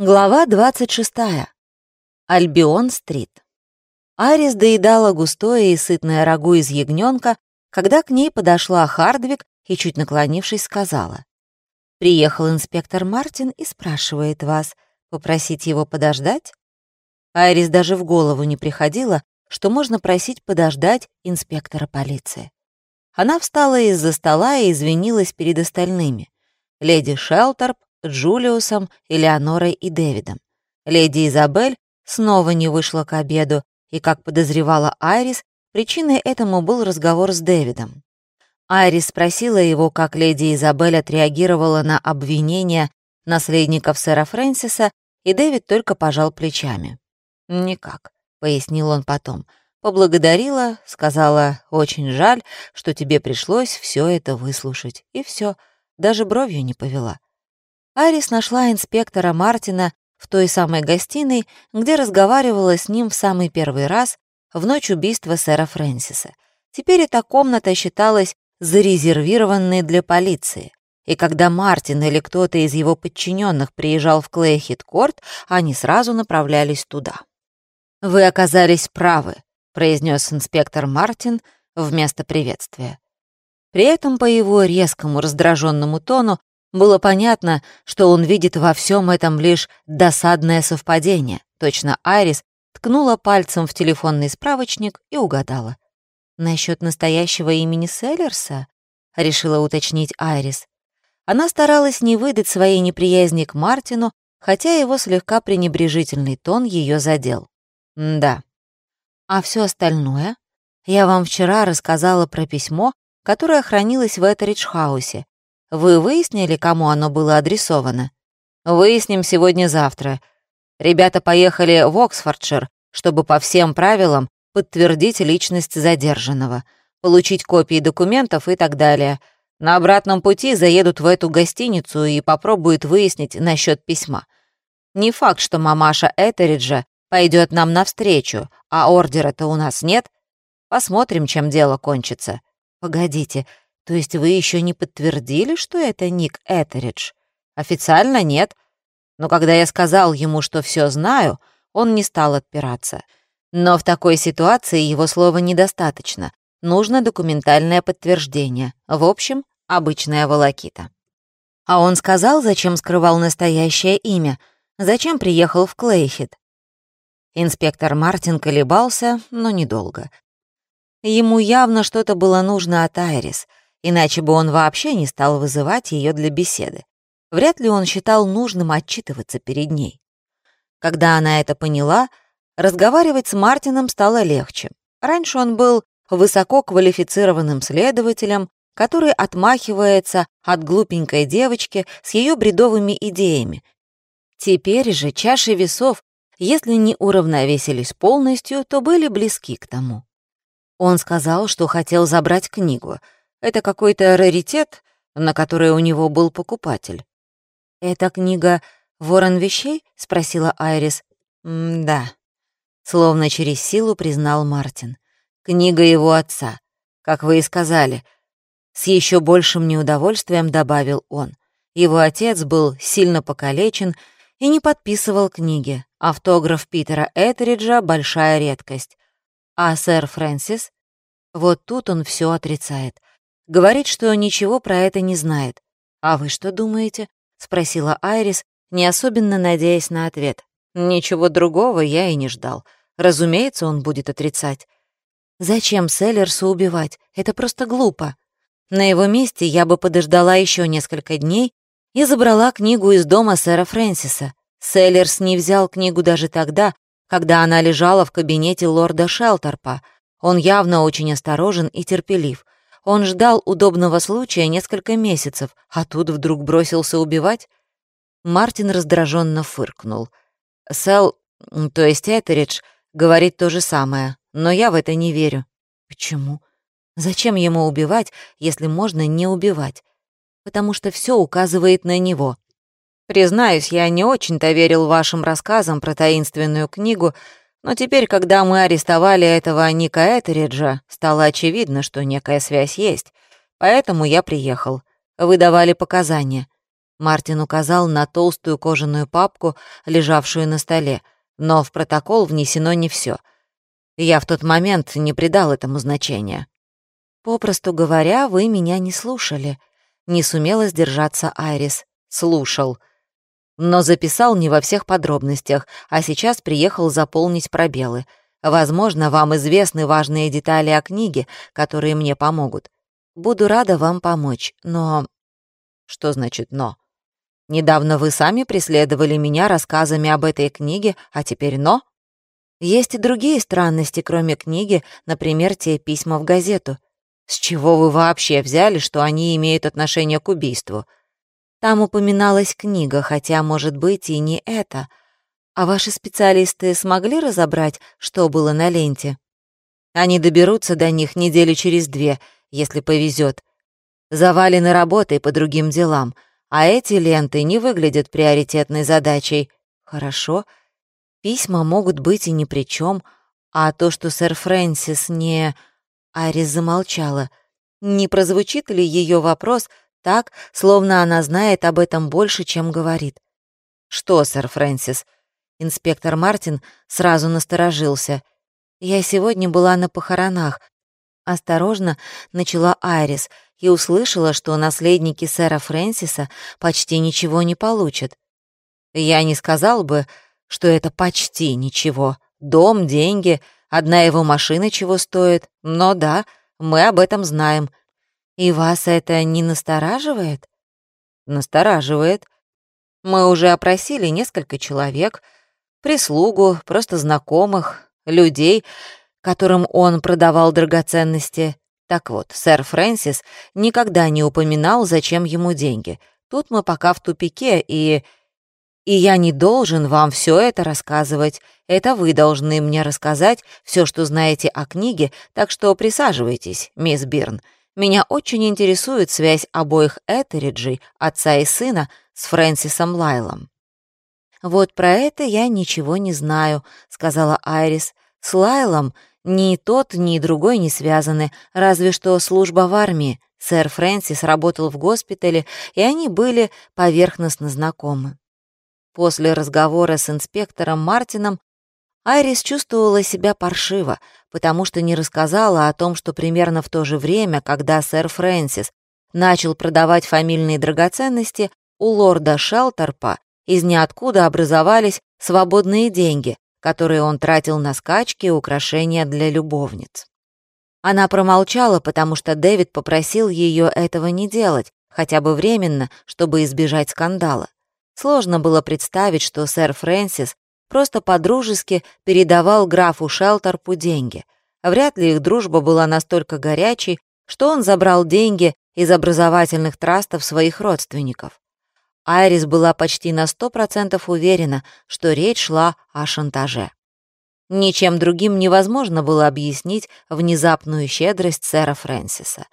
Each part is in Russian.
Глава 26. Альбион-стрит. Арис доедала густое и сытное рагу из ягненка, когда к ней подошла Хардвик и, чуть наклонившись, сказала. «Приехал инспектор Мартин и спрашивает вас, попросить его подождать?» Айрис даже в голову не приходило, что можно просить подождать инспектора полиции. Она встала из-за стола и извинилась перед остальными. Леди Шелтерп, Джулиусом, Элеонорой и Дэвидом. Леди Изабель снова не вышла к обеду, и, как подозревала Айрис, причиной этому был разговор с Дэвидом. Айрис спросила его, как леди Изабель отреагировала на обвинения наследников сэра Фрэнсиса, и Дэвид только пожал плечами. «Никак», — пояснил он потом. Поблагодарила, сказала, «Очень жаль, что тебе пришлось все это выслушать». И все, даже бровью не повела. Арис нашла инспектора Мартина в той самой гостиной, где разговаривала с ним в самый первый раз в ночь убийства сэра Фрэнсиса. Теперь эта комната считалась зарезервированной для полиции. И когда Мартин или кто-то из его подчиненных приезжал в Клейхит-Корт, они сразу направлялись туда. «Вы оказались правы», — произнес инспектор Мартин вместо приветствия. При этом по его резкому раздраженному тону было понятно, что он видит во всем этом лишь досадное совпадение. Точно Айрис ткнула пальцем в телефонный справочник и угадала. «Насчет настоящего имени Селлерса?» — решила уточнить Айрис. Она старалась не выдать своей неприязни к Мартину, хотя его слегка пренебрежительный тон ее задел. «Да». «А все остальное?» «Я вам вчера рассказала про письмо, которое хранилось в Этеридж-хаусе. Вы выяснили, кому оно было адресовано? Выясним сегодня-завтра. Ребята поехали в Оксфордшир, чтобы по всем правилам подтвердить личность задержанного, получить копии документов и так далее. На обратном пути заедут в эту гостиницу и попробуют выяснить насчет письма. Не факт, что мамаша Этериджа пойдет нам навстречу, а ордера-то у нас нет. Посмотрим, чем дело кончится. Погодите, то есть вы еще не подтвердили, что это Ник Этеридж? Официально нет. Но когда я сказал ему, что все знаю, он не стал отпираться. Но в такой ситуации его слова недостаточно. Нужно документальное подтверждение. В общем, обычная волокита. А он сказал, зачем скрывал настоящее имя, зачем приехал в Клейхит. Инспектор Мартин колебался, но недолго. Ему явно что-то было нужно от Айрис — иначе бы он вообще не стал вызывать ее для беседы. Вряд ли он считал нужным отчитываться перед ней. Когда она это поняла, разговаривать с Мартином стало легче. Раньше он был высококвалифицированным следователем, который отмахивается от глупенькой девочки с ее бредовыми идеями. Теперь же чаши весов, если не уравновесились полностью, то были близки к тому. Он сказал, что хотел забрать книгу — это какой-то раритет, на который у него был покупатель. «Эта книга «Ворон вещей?» — спросила Айрис. «Да», — словно через силу признал Мартин. «Книга его отца, как вы и сказали». С еще большим неудовольствием добавил он. Его отец был сильно покалечен и не подписывал книги. Автограф Питера Этериджа — большая редкость. А сэр Фрэнсис? Вот тут он все отрицает. Говорит, что ничего про это не знает. «А вы что думаете?» — спросила Айрис, не особенно надеясь на ответ. «Ничего другого я и не ждал. Разумеется, он будет отрицать. Зачем Селлерсу убивать? Это просто глупо. На его месте я бы подождала еще несколько дней и забрала книгу из дома сэра Фрэнсиса. Селлерс не взял книгу даже тогда, когда она лежала в кабинете лорда Шелтерпа. Он явно очень осторожен и терпелив. Он ждал удобного случая несколько месяцев, а тут вдруг бросился убивать? Мартин раздраженно фыркнул. Сэл, то есть Этеридж, говорит то же самое, но я в это не верю. Почему? Зачем ему убивать, если можно не убивать? Потому что все указывает на него. Признаюсь, я не очень-то верил вашим рассказам про таинственную книгу, но теперь, когда мы арестовали этого Ника Этериджа, стало очевидно, что некая связь есть. Поэтому я приехал. Вы давали показания. Мартин указал на толстую кожаную папку, лежавшую на столе, но в протокол внесено не все. Я в тот момент не придал этому значения. Попросту говоря, вы меня не слушали. Не сумела сдержаться Айрис. Слушал. Но записал не во всех подробностях, а сейчас приехал заполнить пробелы. Возможно, вам известны важные детали о книге, которые мне помогут. Буду рада вам помочь, но... Что значит «но»? Недавно вы сами преследовали меня рассказами об этой книге, а теперь «но»? Есть и другие странности, кроме книги, например, те письма в газету. С чего вы вообще взяли, что они имеют отношение к убийству? Там упоминалась книга, хотя, может быть, и не это. А ваши специалисты смогли разобрать, что было на ленте? Они доберутся до них недели через две, если повезет. Завалены работой по другим делам — а эти ленты не выглядят приоритетной задачей. Хорошо, письма могут быть и ни при чем, а то, что сэр Фрэнсис не... Арис замолчала. Не прозвучит ли ее вопрос так, словно она знает об этом больше, чем говорит? «Что, сэр Фрэнсис?» Инспектор Мартин сразу насторожился. «Я сегодня была на похоронах». Осторожно начала Айрис — и услышала, что наследники сэра Фрэнсиса почти ничего не получат. Я не сказал бы, что это почти ничего. Дом, деньги, одна его машина чего стоит. Но да, мы об этом знаем. И вас это не настораживает? Настораживает. Мы уже опросили несколько человек, прислугу, просто знакомых, людей, которым он продавал драгоценности. Так вот, сэр Фрэнсис никогда не упоминал, зачем ему деньги. Тут мы пока в тупике, и... И я не должен вам все это рассказывать. Это вы должны мне рассказать все, что знаете о книге, так что присаживайтесь, мисс Бирн. Меня очень интересует связь обоих Этериджей, отца и сына, с Фрэнсисом Лайлом. «Вот про это я ничего не знаю», — сказала Айрис. «С Лайлом ни тот, ни другой не связаны, разве что служба в армии. Сэр Фрэнсис работал в госпитале, и они были поверхностно знакомы. После разговора с инспектором Мартином Айрис чувствовала себя паршиво, потому что не рассказала о том, что примерно в то же время, когда сэр Фрэнсис начал продавать фамильные драгоценности, у лорда Шелтерпа из ниоткуда образовались свободные деньги, которые он тратил на скачки и украшения для любовниц. Она промолчала, потому что Дэвид попросил ее этого не делать, хотя бы временно, чтобы избежать скандала. Сложно было представить, что сэр Фрэнсис просто по-дружески передавал графу Шелтерпу деньги. Вряд ли их дружба была настолько горячей, что он забрал деньги из образовательных трастов своих родственников. Айрис была почти на сто процентов уверена, что речь шла о шантаже. Ничем другим невозможно было объяснить внезапную щедрость сэра Фрэнсиса.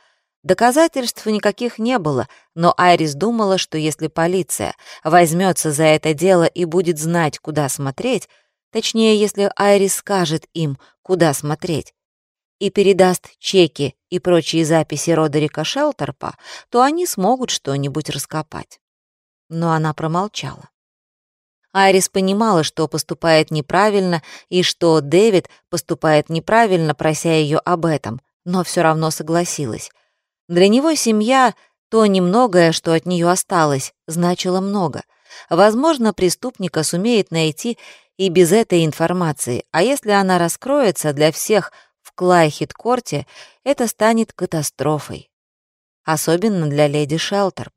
Доказательств никаких не было, но Айрис думала, что если полиция возьмется за это дело и будет знать, куда смотреть, точнее, если Айрис скажет им, куда смотреть, и передаст чеки и прочие записи Родерика Шелтерпа, то они смогут что-нибудь раскопать но она промолчала. Айрис понимала, что поступает неправильно и что Дэвид поступает неправильно, прося ее об этом, но все равно согласилась. Для него семья, то немногое, что от нее осталось, значило много. Возможно, преступника сумеет найти и без этой информации, а если она раскроется для всех в Клайхит-корте, это станет катастрофой. Особенно для леди Шелтерп.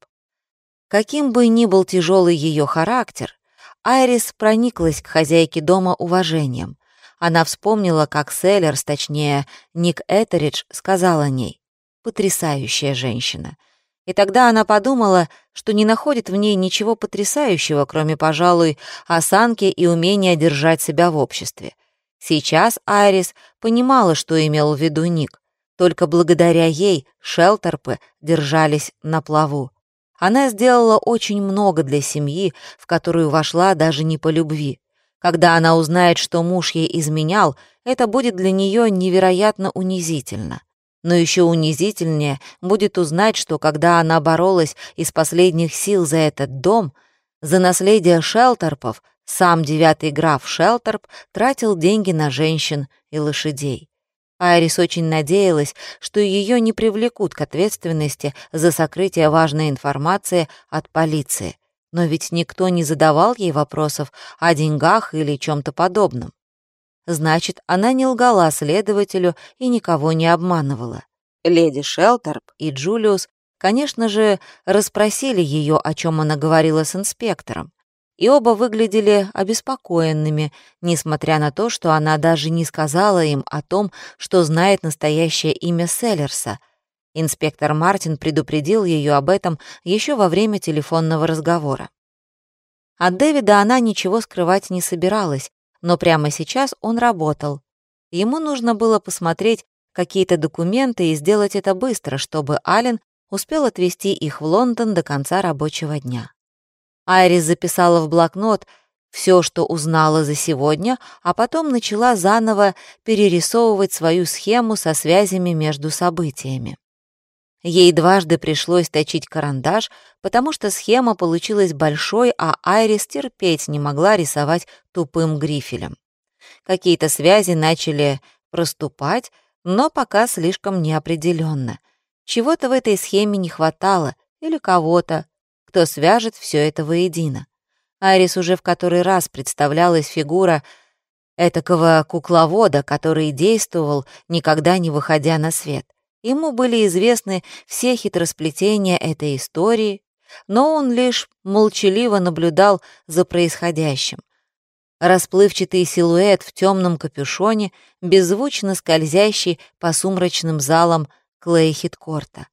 Каким бы ни был тяжелый ее характер, Айрис прониклась к хозяйке дома уважением. Она вспомнила, как Селлерс, точнее, Ник Этеридж, сказал о ней. «Потрясающая женщина». И тогда она подумала, что не находит в ней ничего потрясающего, кроме, пожалуй, осанки и умения держать себя в обществе. Сейчас Айрис понимала, что имел в виду Ник. Только благодаря ей шелтерпы держались на плаву. Она сделала очень много для семьи, в которую вошла даже не по любви. Когда она узнает, что муж ей изменял, это будет для нее невероятно унизительно. Но еще унизительнее будет узнать, что когда она боролась из последних сил за этот дом, за наследие Шелтерпов, сам девятый граф Шелтерп тратил деньги на женщин и лошадей. Айрис очень надеялась, что ее не привлекут к ответственности за сокрытие важной информации от полиции. Но ведь никто не задавал ей вопросов о деньгах или чем-то подобном. Значит, она не лгала следователю и никого не обманывала. Леди Шелтерп и Джулиус, конечно же, расспросили ее, о чем она говорила с инспектором. И оба выглядели обеспокоенными, несмотря на то, что она даже не сказала им о том, что знает настоящее имя Селлерса. Инспектор Мартин предупредил ее об этом еще во время телефонного разговора. От Дэвида она ничего скрывать не собиралась, но прямо сейчас он работал. Ему нужно было посмотреть какие-то документы и сделать это быстро, чтобы Ален успел отвезти их в Лондон до конца рабочего дня. Айрис записала в блокнот все, что узнала за сегодня, а потом начала заново перерисовывать свою схему со связями между событиями. Ей дважды пришлось точить карандаш, потому что схема получилась большой, а Айрис терпеть не могла рисовать тупым грифелем. Какие-то связи начали проступать, но пока слишком неопределенно. Чего-то в этой схеме не хватало, или кого-то, кто свяжет все это воедино. Айрис уже в который раз представлялась фигура этакого кукловода, который действовал, никогда не выходя на свет. Ему были известны все хитросплетения этой истории, но он лишь молчаливо наблюдал за происходящим. Расплывчатый силуэт в темном капюшоне, беззвучно скользящий по сумрачным залам Клейхиткорта.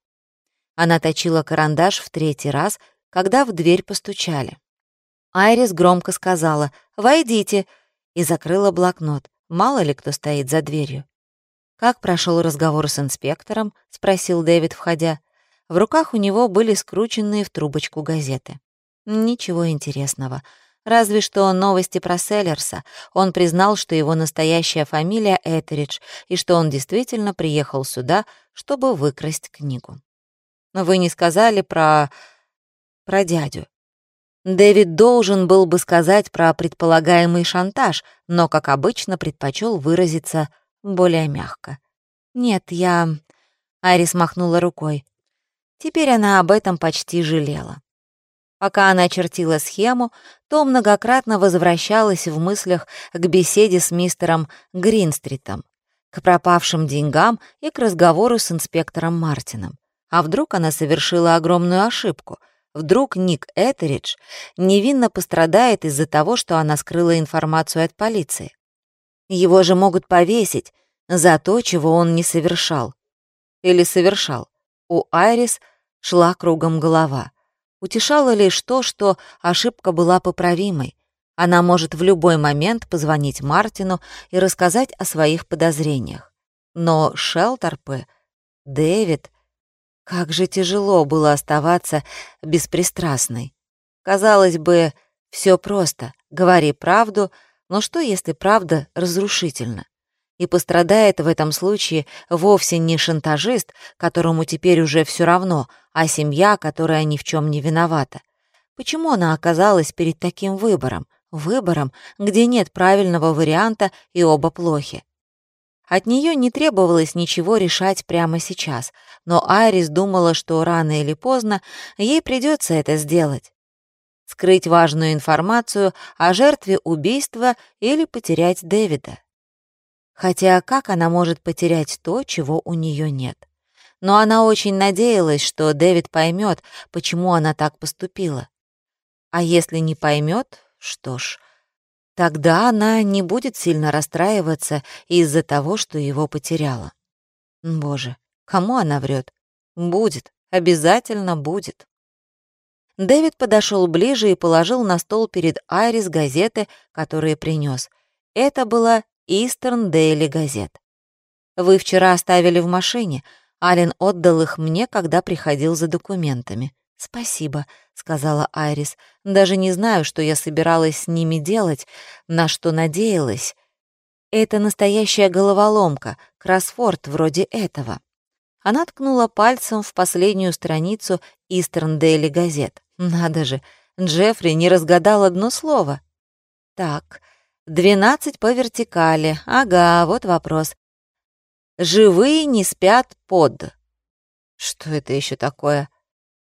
Она точила карандаш в третий раз, когда в дверь постучали. Айрис громко сказала «Войдите» и закрыла блокнот. Мало ли кто стоит за дверью. «Как прошел разговор с инспектором?» — спросил Дэвид, входя. В руках у него были скрученные в трубочку газеты. Ничего интересного. Разве что новости про Селлерса. Он признал, что его настоящая фамилия Этеридж и что он действительно приехал сюда, чтобы выкрасть книгу. Но вы не сказали про... про дядю. Дэвид должен был бы сказать про предполагаемый шантаж, но, как обычно, предпочел выразиться более мягко. «Нет, я...» — Айрис махнула рукой. Теперь она об этом почти жалела. Пока она чертила схему, то многократно возвращалась в мыслях к беседе с мистером Гринстритом, к пропавшим деньгам и к разговору с инспектором Мартином. А вдруг она совершила огромную ошибку? Вдруг Ник Этеридж невинно пострадает из-за того, что она скрыла информацию от полиции? Его же могут повесить за то, чего он не совершал. Или совершал. У Айрис шла кругом голова. Утешало лишь то, что ошибка была поправимой. Она может в любой момент позвонить Мартину и рассказать о своих подозрениях. Но Шелтерпы, Дэвид, как же тяжело было оставаться беспристрастной. Казалось бы, все просто. Говори правду, но что, если правда разрушительна? И пострадает в этом случае вовсе не шантажист, которому теперь уже все равно, а семья, которая ни в чем не виновата. Почему она оказалась перед таким выбором? Выбором, где нет правильного варианта и оба плохи. От нее не требовалось ничего решать прямо сейчас, но Айрис думала, что рано или поздно ей придется это сделать скрыть важную информацию о жертве убийства или потерять Дэвида. Хотя как она может потерять то, чего у нее нет? Но она очень надеялась, что Дэвид поймет, почему она так поступила. А если не поймет, что ж, тогда она не будет сильно расстраиваться из-за того, что его потеряла. Боже, кому она врет? Будет, обязательно будет. Дэвид подошел ближе и положил на стол перед Айрис газеты, которые принес. Это была Eastern Daily Gazette. «Вы вчера оставили в машине. Ален отдал их мне, когда приходил за документами». «Спасибо», — сказала Айрис. «Даже не знаю, что я собиралась с ними делать, на что надеялась. Это настоящая головоломка, кроссфорд вроде этого». Она ткнула пальцем в последнюю страницу Eastern Daily газет. Надо же, Джеффри не разгадал одно слово. Так, двенадцать по вертикали. Ага, вот вопрос. Живые не спят под. Что это еще такое?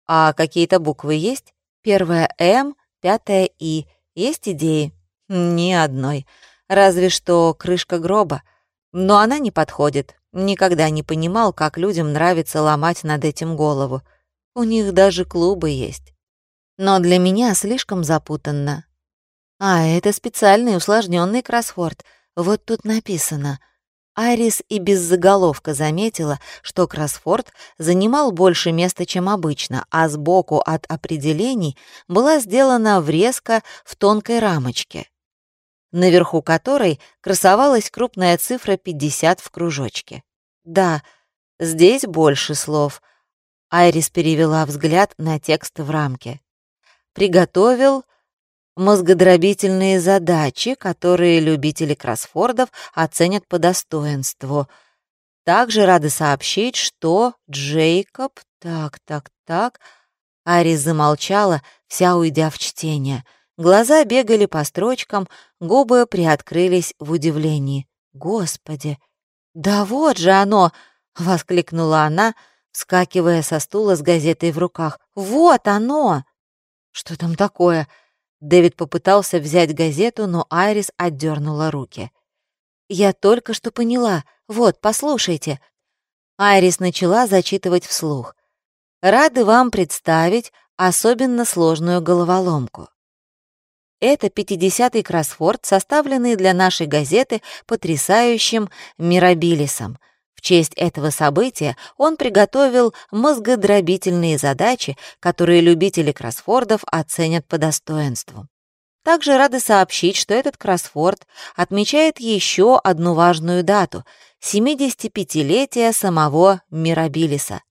А какие-то буквы есть? Первая М, пятая И. Есть идеи? Ни одной. Разве что крышка гроба. Но она не подходит. Никогда не понимал, как людям нравится ломать над этим голову. У них даже клубы есть. Но для меня слишком запутанно. А, это специальный усложненный кроссворд. Вот тут написано. Айрис и без заголовка заметила, что кроссворд занимал больше места, чем обычно, а сбоку от определений была сделана врезка в тонкой рамочке наверху которой красовалась крупная цифра 50 в кружочке. Да, здесь больше слов. Айрис перевела взгляд на текст в рамке. Приготовил мозгодробительные задачи, которые любители кроссфордов оценят по достоинству. Также рады сообщить, что Джейкоб... Так, так, так... Айрис замолчала, вся уйдя в чтение — Глаза бегали по строчкам, губы приоткрылись в удивлении. «Господи! Да вот же оно!» — воскликнула она, вскакивая со стула с газетой в руках. «Вот оно!» «Что там такое?» Дэвид попытался взять газету, но Айрис отдернула руки. «Я только что поняла. Вот, послушайте». Айрис начала зачитывать вслух. «Рады вам представить особенно сложную головоломку. Это 50-й кроссворд, составленный для нашей газеты потрясающим Мирабилисом. В честь этого события он приготовил мозгодробительные задачи, которые любители кроссвордов оценят по достоинству. Также рады сообщить, что этот кроссворд отмечает еще одну важную дату — 75-летие самого Мирабилиса.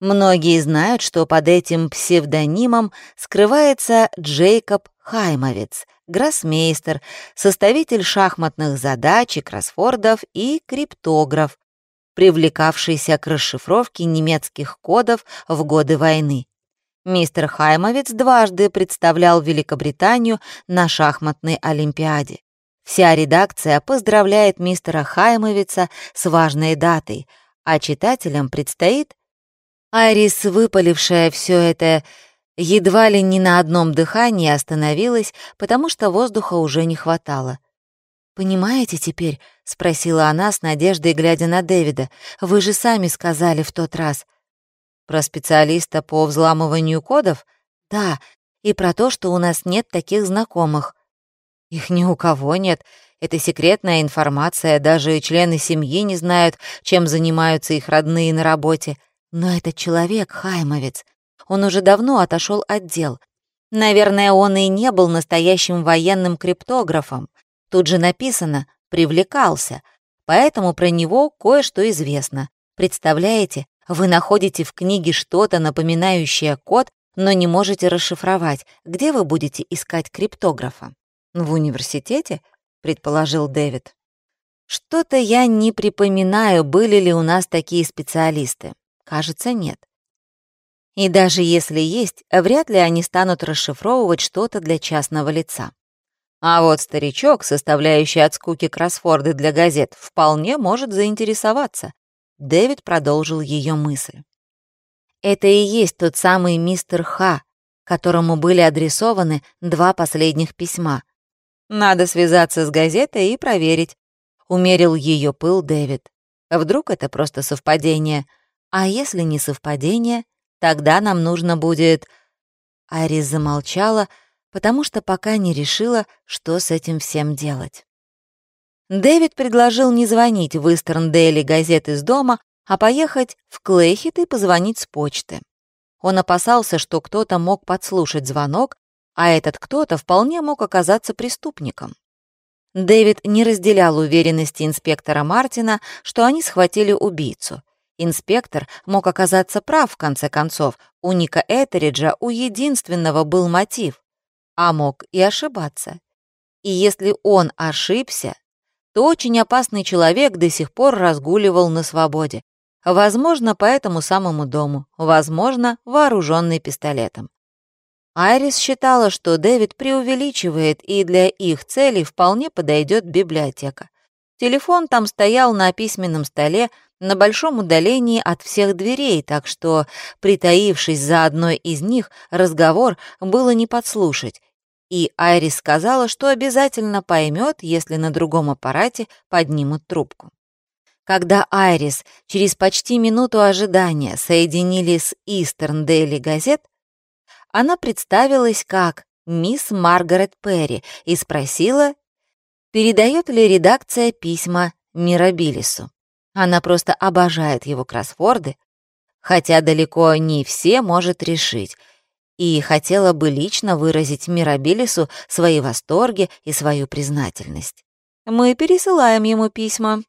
Многие знают, что под этим псевдонимом скрывается Джейкоб Хаймовец, гроссмейстер, составитель шахматных задач и кроссвордов и криптограф, привлекавшийся к расшифровке немецких кодов в годы войны. Мистер Хаймовец дважды представлял Великобританию на шахматной олимпиаде. Вся редакция поздравляет мистера Хаймовица с важной датой, а читателям предстоит Айрис, выпалившая все это, едва ли не на одном дыхании остановилась, потому что воздуха уже не хватало. «Понимаете теперь?» — спросила она с надеждой, глядя на Дэвида. «Вы же сами сказали в тот раз». «Про специалиста по взламыванию кодов?» «Да, и про то, что у нас нет таких знакомых». «Их ни у кого нет. Это секретная информация, даже члены семьи не знают, чем занимаются их родные на работе. Но этот человек — хаймовец. Он уже давно отошел от дел. Наверное, он и не был настоящим военным криптографом. Тут же написано «привлекался», поэтому про него кое-что известно. Представляете, вы находите в книге что-то, напоминающее код, но не можете расшифровать. Где вы будете искать криптографа? В университете, предположил Дэвид. Что-то я не припоминаю, были ли у нас такие специалисты. Кажется, нет. И даже если есть, вряд ли они станут расшифровывать что-то для частного лица. А вот старичок, составляющий от скуки кроссфорды для газет, вполне может заинтересоваться. Дэвид продолжил ее мысль. Это и есть тот самый мистер Ха, которому были адресованы два последних письма. Надо связаться с газетой и проверить. Умерил ее пыл Дэвид. Вдруг это просто совпадение — а если не совпадение, тогда нам нужно будет...» Арис замолчала, потому что пока не решила, что с этим всем делать. Дэвид предложил не звонить в Истерн Дейли газет из дома, а поехать в Клейхит и позвонить с почты. Он опасался, что кто-то мог подслушать звонок, а этот кто-то вполне мог оказаться преступником. Дэвид не разделял уверенности инспектора Мартина, что они схватили убийцу. Инспектор мог оказаться прав, в конце концов. У Ника Этериджа у единственного был мотив, а мог и ошибаться. И если он ошибся, то очень опасный человек до сих пор разгуливал на свободе. Возможно, по этому самому дому, возможно, вооруженный пистолетом. Айрис считала, что Дэвид преувеличивает, и для их целей вполне подойдет библиотека. Телефон там стоял на письменном столе на большом удалении от всех дверей, так что, притаившись за одной из них, разговор было не подслушать, и Айрис сказала, что обязательно поймет, если на другом аппарате поднимут трубку. Когда Айрис через почти минуту ожидания соединили с Eastern Daily Gazette, она представилась как мисс Маргарет Перри и спросила, передает ли редакция письма Мирабилису. Она просто обожает его кроссворды, хотя далеко не все может решить, и хотела бы лично выразить Мирабилису свои восторги и свою признательность. «Мы пересылаем ему письма»,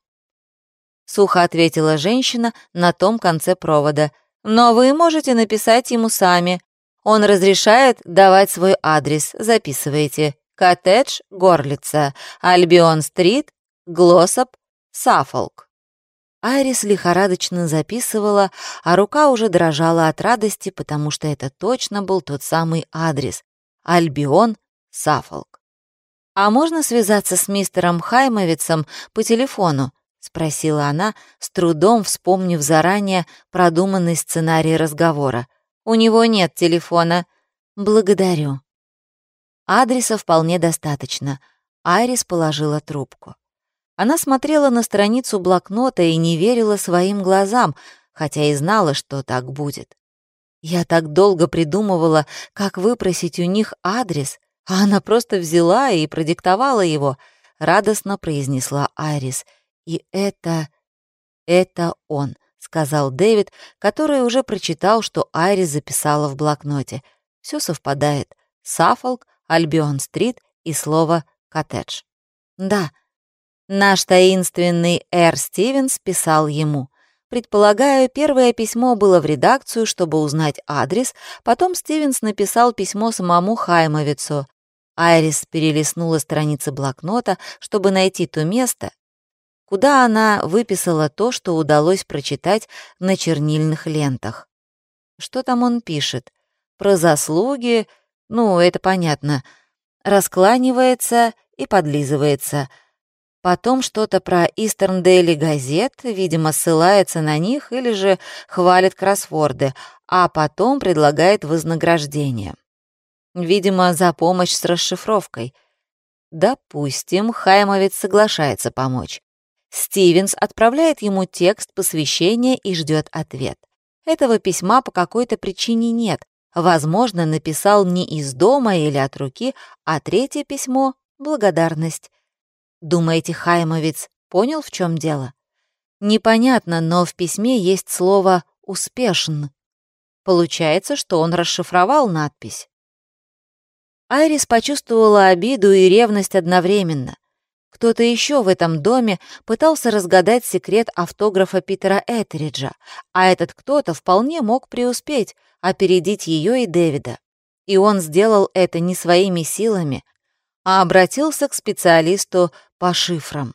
— сухо ответила женщина на том конце провода. «Но вы можете написать ему сами. Он разрешает давать свой адрес. Записывайте. Коттедж, Горлица, Альбион-стрит, Глоссоп, Саффолк». Айрис лихорадочно записывала, а рука уже дрожала от радости, потому что это точно был тот самый адрес — Альбион, Саффолк. «А можно связаться с мистером Хаймовицем по телефону?» — спросила она, с трудом вспомнив заранее продуманный сценарий разговора. «У него нет телефона». «Благодарю». Адреса вполне достаточно. Айрис положила трубку. Она смотрела на страницу блокнота и не верила своим глазам, хотя и знала, что так будет. Я так долго придумывала, как выпросить у них адрес, а она просто взяла и продиктовала его, радостно произнесла Айрис. И это... это он, сказал Дэвид, который уже прочитал, что Айрис записала в блокноте. Все совпадает. Саффолк, Альбион-стрит и слово «коттедж». Да, Наш таинственный Эр Стивенс писал ему. Предполагаю, первое письмо было в редакцию, чтобы узнать адрес, потом Стивенс написал письмо самому Хаймовицу. Айрис перелистнула страницы блокнота, чтобы найти то место, куда она выписала то, что удалось прочитать на чернильных лентах. Что там он пишет? Про заслуги, ну, это понятно. Раскланивается и подлизывается — Потом что-то про Eastern Daily газет, видимо, ссылается на них или же хвалит кроссворды, а потом предлагает вознаграждение. Видимо, за помощь с расшифровкой. Допустим, Хаймовец соглашается помочь. Стивенс отправляет ему текст посвящения и ждет ответ. Этого письма по какой-то причине нет. Возможно, написал не из дома или от руки, а третье письмо — благодарность. Думаете, Хаймовец понял, в чем дело? Непонятно, но в письме есть слово «успешен». Получается, что он расшифровал надпись. Айрис почувствовала обиду и ревность одновременно. Кто-то еще в этом доме пытался разгадать секрет автографа Питера Этериджа, а этот кто-то вполне мог преуспеть, опередить ее и Дэвида. И он сделал это не своими силами, а обратился к специалисту по шифрам.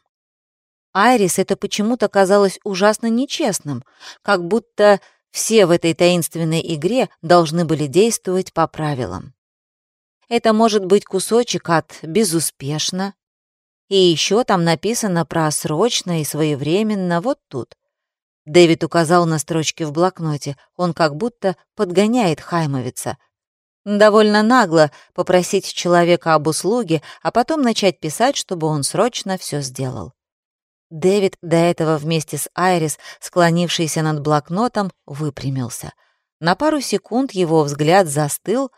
Айрис это почему-то казалось ужасно нечестным, как будто все в этой таинственной игре должны были действовать по правилам. Это может быть кусочек от «безуспешно», и еще там написано про «срочно» и «своевременно» вот тут. Дэвид указал на строчки в блокноте, он как будто подгоняет Хаймовица, Довольно нагло попросить человека об услуге, а потом начать писать, чтобы он срочно все сделал. Дэвид, до этого вместе с Айрис, склонившийся над блокнотом, выпрямился. На пару секунд его взгляд застыл,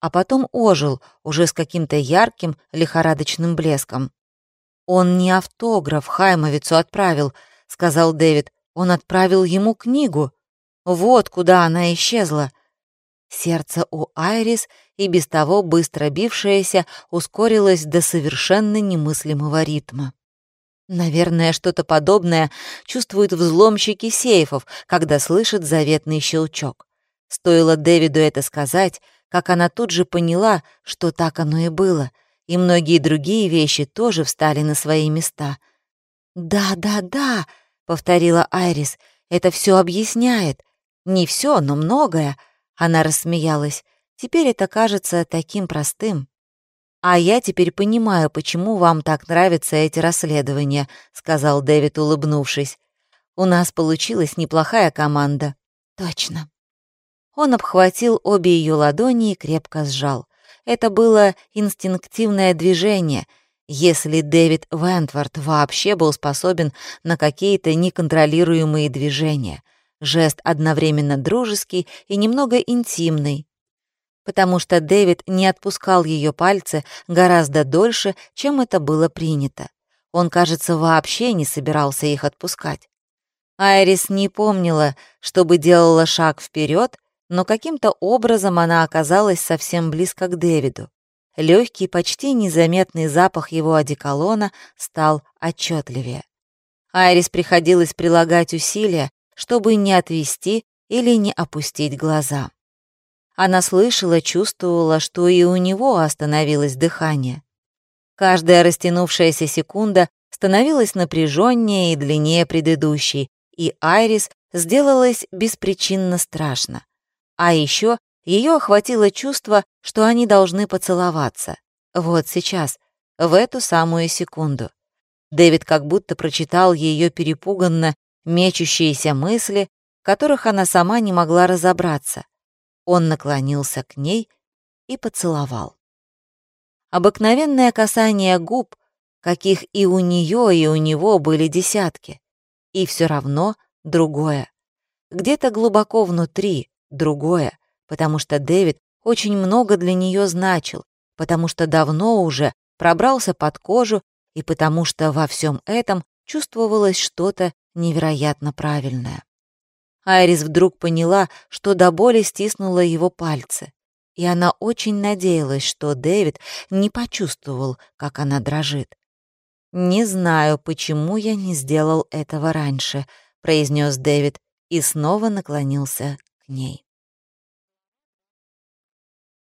а потом ожил, уже с каким-то ярким, лихорадочным блеском. «Он не автограф Хаймовицу отправил», — сказал Дэвид. «Он отправил ему книгу. Вот куда она исчезла». Сердце у Айрис, и без того быстро бившееся, ускорилось до совершенно немыслимого ритма. Наверное, что-то подобное чувствуют взломщики сейфов, когда слышат заветный щелчок. Стоило Дэвиду это сказать, как она тут же поняла, что так оно и было, и многие другие вещи тоже встали на свои места. «Да, да, да», — повторила Айрис, Это все объясняет. Не все, но многое. Она рассмеялась. Теперь это кажется таким простым. «А я теперь понимаю, почему вам так нравятся эти расследования», — сказал Дэвид, улыбнувшись. «У нас получилась неплохая команда». «Точно». Он обхватил обе ее ладони и крепко сжал. Это было инстинктивное движение, если Дэвид Вентворд вообще был способен на какие-то неконтролируемые движения. Жест одновременно дружеский и немного интимный, потому что Дэвид не отпускал ее пальцы гораздо дольше, чем это было принято. Он, кажется, вообще не собирался их отпускать. Айрис не помнила, чтобы делала шаг вперед, но каким-то образом она оказалась совсем близко к Дэвиду. Легкий, почти незаметный запах его одеколона стал отчетливее. Айрис приходилось прилагать усилия, чтобы не отвести или не опустить глаза. Она слышала, чувствовала, что и у него остановилось дыхание. Каждая растянувшаяся секунда становилась напряженнее и длиннее предыдущей, и Айрис сделалась беспричинно страшно. А еще ее охватило чувство, что они должны поцеловаться. Вот сейчас, в эту самую секунду. Дэвид как будто прочитал ее перепуганно мечущиеся мысли, в которых она сама не могла разобраться. Он наклонился к ней и поцеловал. Обыкновенное касание губ, каких и у нее, и у него были десятки. И все равно другое. Где-то глубоко внутри другое, потому что Дэвид очень много для нее значил, потому что давно уже пробрался под кожу и потому что во всем этом чувствовалось что-то невероятно правильное. Айрис вдруг поняла, что до боли стиснула его пальцы. И она очень надеялась, что Дэвид не почувствовал, как она дрожит. «Не знаю, почему я не сделал этого раньше», — произнес Дэвид и снова наклонился к ней.